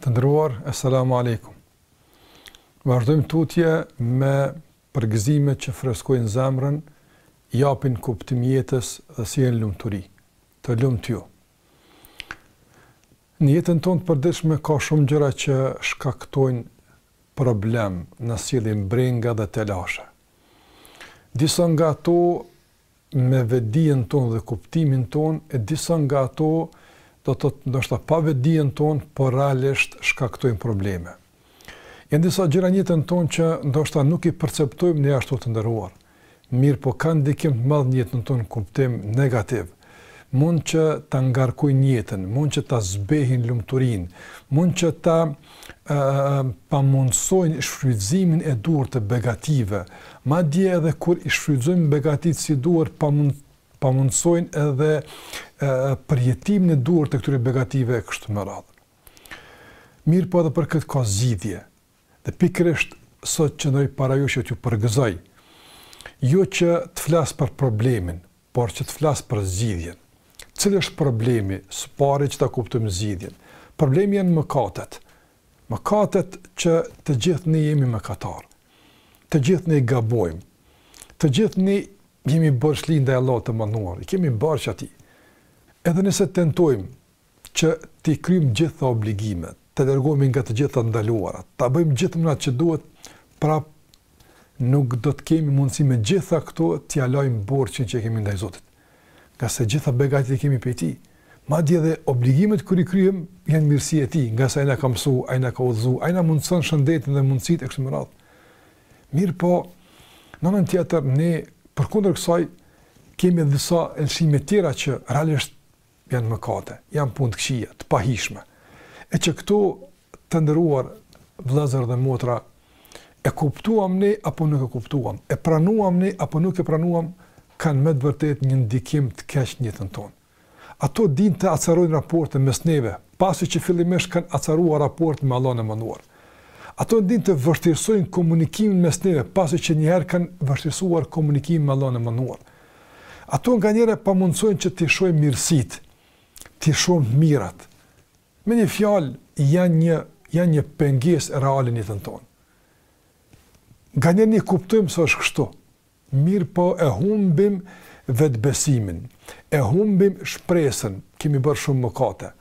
Të nderuar, esselamu alejkum. Vazhdojmë tutje me përgëzime që freskojnë zemrën, japin kuptim jetës dhe sjellin lumturi. Të lumtë ju. Në jetën tonë të përditshme ka shumë gjëra që shkaktojnë probleme, na sjellin brenga dhe telashe. Disa nga ato me vetëdijen tonë dhe kuptimin tonë, e disa nga ato, do të thotë, ndoshta pa vetëdijen tonë, po realisht shkaktojnë probleme. Janë disa gjëra në jetën tonë që ndoshta nuk i perceptojmë ne ashtu të nderuar, mirëpo kanë ndikim të madh në jetën tonë në kuptim negativ. Mund që ta ngarkojnë jetën, mund që ta zbehin lumturinë, mund që ta pamundësojnë shfrytëzimin e duhur të begative, madje edhe kur i shfrytëzojmë begatitë si duhet pamundësojnë edhe përjetimin e duhur të këtyre begative e kështu me radhë. Mirëpo edhe për këtë ka zgjidhje. Dhe pikërisht sot qëndroj para jush që t'ju përgëzoj. Jo që të flas për problemin, por që të flas për zgjidhjen. Cili është problemi, së pari që ta kuptojmë zgjidhjen. Problemi janë mëkatet. Mëkatet që të gjithë ne jemi mëkatarë. Të gjithë ne gabojmë. Të gjithë ne jemi borxhli ndaj Allahut të Madhëruar. I kemi borxh atij. Edhe nëse tentojmë që t'i kryejmë gjitha obligimet, të largohemi nga të gjitha të ndaluarat, ta bëjmë gjithë atë që duhet, prap nuk do të kemi mundësi me gjitha këto t'ia lajmë borxhin që kemi ndaj Zotit. Ngase gjitha begatitë i kemi prej Tij. Madje edhe obligimet kur i kryejmë janë mirësi e Tij, ngase ai na ka mësuar, ai na ka udhëzuar, ai na mundëson shëndetin dhe mundësitë e kështu me radhë. Mirëpo, në anën tjetër ne përkundër kësaj kemi disa lëshime të tjera që realisht janë mëkate, janë punë të këqija, të pahijshme. E që këto, të nderuar vëllezër dhe motra, e kuptuam ne apo nuk e kuptuam, e pranuam ne apo nuk e pranuam, kanë me të vërtetë një ndikim të keq në jetën tonë. Ato dinë të acarojnë raportet mes neve, pasi që fillimisht kanë acaruar raportet me Allahun e Madhëruar. Ato dinë të vështirësojnë komunikimin mes neve, pasi që njëherë kanë vështirësuar komunikimin me Allahun e Madhëruar. Ato nganjëherë pamundësojnë që t'i shohim mirësitë, t'i shohim të mirat. Me një fjalë, janë një, janë një pengesë reale në jetën tonë. Nganjëherë ne e kuptojmë se është kështu, mirëpo e humbim vetëbesimin, e humbim shpresën, kemi bërë shumë mëkate,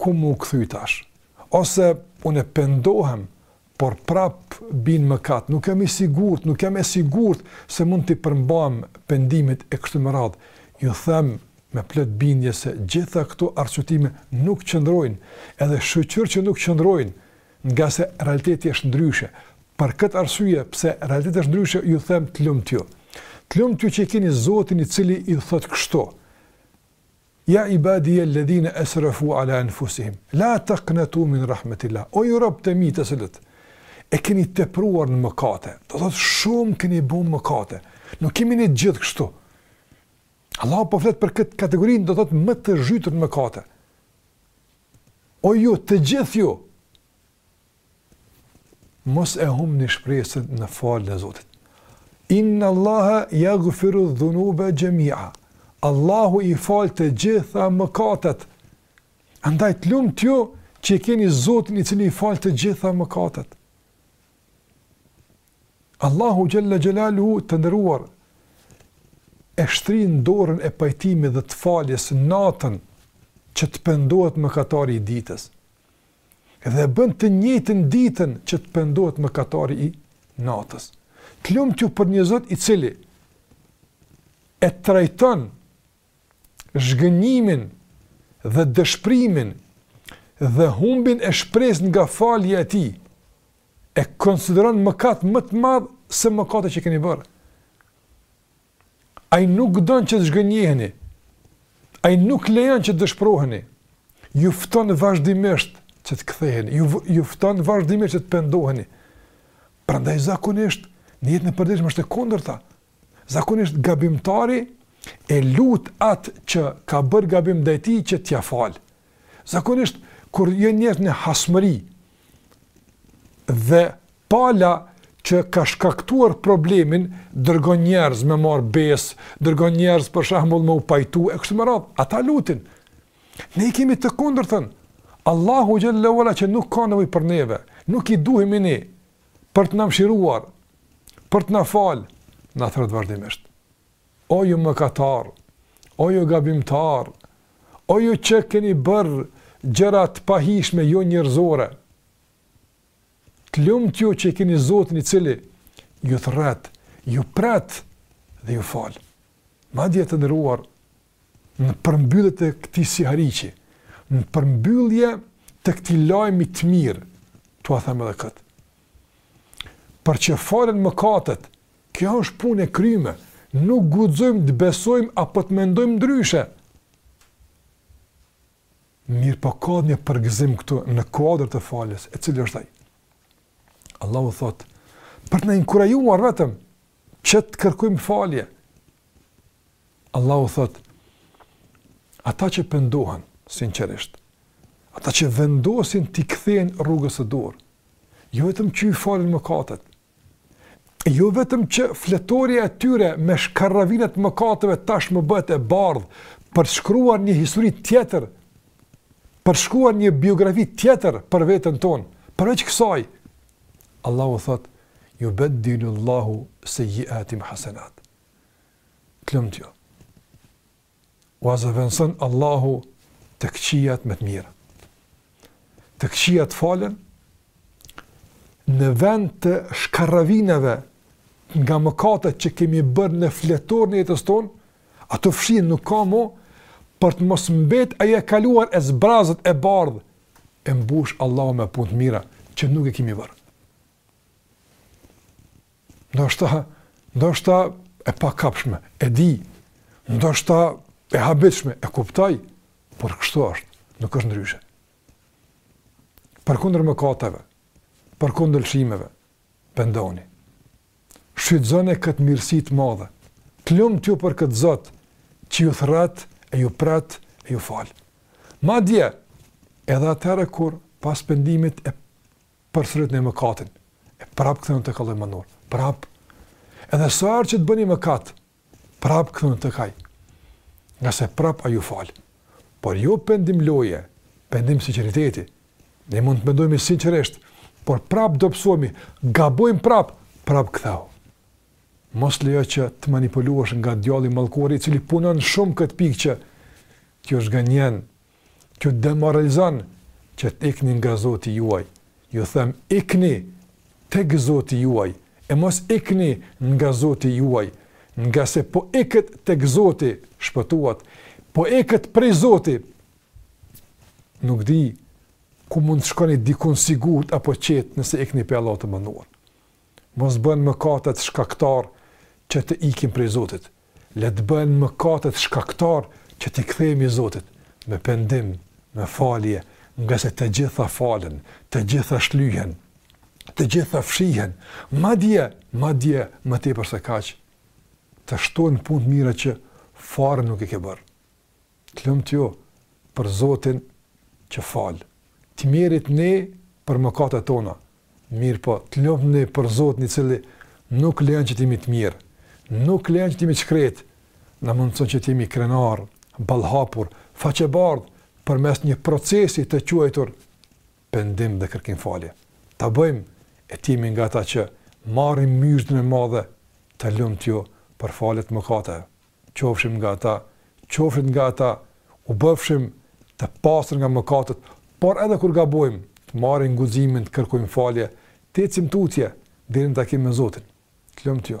ku m'u kthy tash? Ose unë e pendohem, por prap bin mëkat, nuk jam i sigurt, nuk jam e sigurt se mund t'i përmbahem pendimit e kështu me radhë, ju them me plotë bindje se gjitha këto arsyetime nuk qëndrojnë, edhe shyqyr që nuk qëndrojnë, ngase realiteti është ndryshe, për këtë arsye pse realiteti është ndryshe ju them të lumt ju. Të lumt ju që e keni Zotin i cili ju thotë kështu. Ja ibadije el ledhine esrefu ala enfusihim la taknetu min rahmetilah o ju robtë e mi të cilët e keni tepruar në mëkate do të thotë shumë keni bu mëkate nuk jemi ne gjithë kështu Allahu po flet për këtë kategorinë do të thotë më të zhytur në mëkate o ju të gjithë ju Mos e humbni shpresën në faljen e Zotit. Inna Allaha yaghfiru dhunuba jami'a. Allahu i fal të gjitha mëkatet. Andaj të lumtë ju që e keni Zotin i cili i fal të gjitha mëkatet. Allahu Xhele Xhelaluhu të nderuar e shtrin dorën e pajtimit dhe të faljes natën që të pendohet mëkatari i ditës. dhe e bën të njëjtën ditën që të pendohet mëkatari i natës. Të lumtë ju për një Zot i cili e trajton zhgënjimin dhe dëshprimin dhe humbjen e shpresës nga falja e tij. E konsideron mëkat më të madh se mëkatet që keni bërë. Ai nuk don që të zhgënjeheni. Ai nuk lejon që të dëshpëroheni. Ju fton vazhdimisht që të ktheheni, ju fton vazhdimisht që të pendoheni. Prandaj zakonisht në jetën e përditshme është e kundërta. Zakonisht gabimtari e lut atë që ka bërë gabim ndaj tij që t'ia fal. Zakonisht, kur janë njerëz në hasmëri dhe pala që ka shkaktuar problemin, dërgon njerëz me marrë besë, dërgon njerëz për shembull me u pajtu, e kështu me radhë, ata luten. Ne e kemi të kundërtën. Allahu xhel-le ue ala që nuk ka nevojë për neve, nuk i duhemi ne, për të na mëshiruar, për të na falë, na thërret vazhdimisht. O ju mëkatarë, o ju gabimtarë, o ju që keni bërë gjëra të pahijshme, jo njerëzore, të lumtë ju që e keni Zotin i cili ju thërret, ju pret dhe ju fal. Madje të nderuar në përmbyllje të këtij sihariqi, në përmbyllje të këtij lajmi të mirë, t'jua them edhe këtë. Përveç që falen mëkatet, Kjo është punë e kryme, nuk guxojmë të besojmë apo të mendojmë ndryshe. Mirëpo ka një përgëzim këtu në kuadër të faljes, e cili është ai? Allahu thot, për të na inkurajuar vetëm që të kërkojmë falje. Allahu thot, ata që pendohen sinqerisht, ata që vendosin t'i kthehen rrugës së duhur, jo vetëm që u falen mëkatet, jo vetëm që fletorja e tyre me shkarravinat e mëkateve tashmë bëhet e bardhë, për të shkruar një histori tjetër, për të shkruar një biografi tjetër për veten tonë. Përveç kësaj, Allahu thot: "Jubedilullahu sayyi'atim hasanat." Klumtjo. ua zëvendëson Allahu të këqijat me të mira. Të këqijat falen në vend të shkarravinave nga mëkatet që kemi bërë në fletoren e jetës tonë, ato fshihen nuk ka më për të mos mbet ajo e kaluar e zbrazët e bardhë e mbush Allahu me punë të mira që nuk e kemi bërë. Ndoshta, ndoshta e pakapshme, e di, ndoshta e habitshme, e kuptoj, por kështu është, nuk është ndryshe. Përkundër mëkateve, përkundër lëshimeve, pendohuni. Shfrytëzone këtë mirësi të madhe, të lumtë ju për këtë Zot, që ju thërret, e ju pret, e ju fal. Madje, edhe atëherë kur pas pendimit e përsëritni mëkatin, e prap kthehuni tek Allahu i Madhëruar, prap. Edhe sa herë që të bëni mëkat, prap kthehuni tek Ai, ngase prap Ai ju fal. Por jo pendim loje, pendim sinqeriteti. Ne mund të pendohemi sinqerisht, por prap dobësohemi, gabojmë prap, prap kthehu. Mos lejo që të manipulohesh nga djalli i mallkuar, i cili punon shumë këtë pikë që t'ju zhgënjen, T'ju demoralizon që të ikni nga Zoti juaj. Ju them, ikni tek Zoti juaj, e mos ikni nga Zoti juaj, ngase po ikët tek Zoti, shpëtuat, po ikët prej Zoti, nuk di ku mund të shkoni dikun sigurt apo qetë nëse ikni prej Allahut të Madhëruar. Mos bëhen mëkatet shkaktar që të ikim prej Zotit. Le të bëhen mëkatet shkaktar që t'i kthehemi Zotit, me pendim, me falje, ngase të gjitha falen, të gjitha shlyhen, të gjitha fshihen, madje, madje më tepër se kaq, të shtohen punë të mira që fare nuk i ke bërë. Të lumtë ju për Zotin që fal. Të mjerit ne për mëkatet tona, mirëpo të lumtë ne për Zotin i cili nuk lejon që të jemi të mjerë, nuk lejon që të jemi të shkretë, na mundëson që të jemi krenar, ballhapur, faqebardh përmes një procesi të quajtur pendim dhe kërkim falje. Ta bëjmë e të jemi nga ata që marrim myzhdën e madhe të lumtë ju për faljet e mëkateve. qofshim nga ata, qofshit nga ata, u bëfshim të pastër nga mëkatet, por edhe kur gabojmë, të marrim guximin të kërkojmë falje, të ecim tutje deri në takim me Zotin. Të lumtë ju.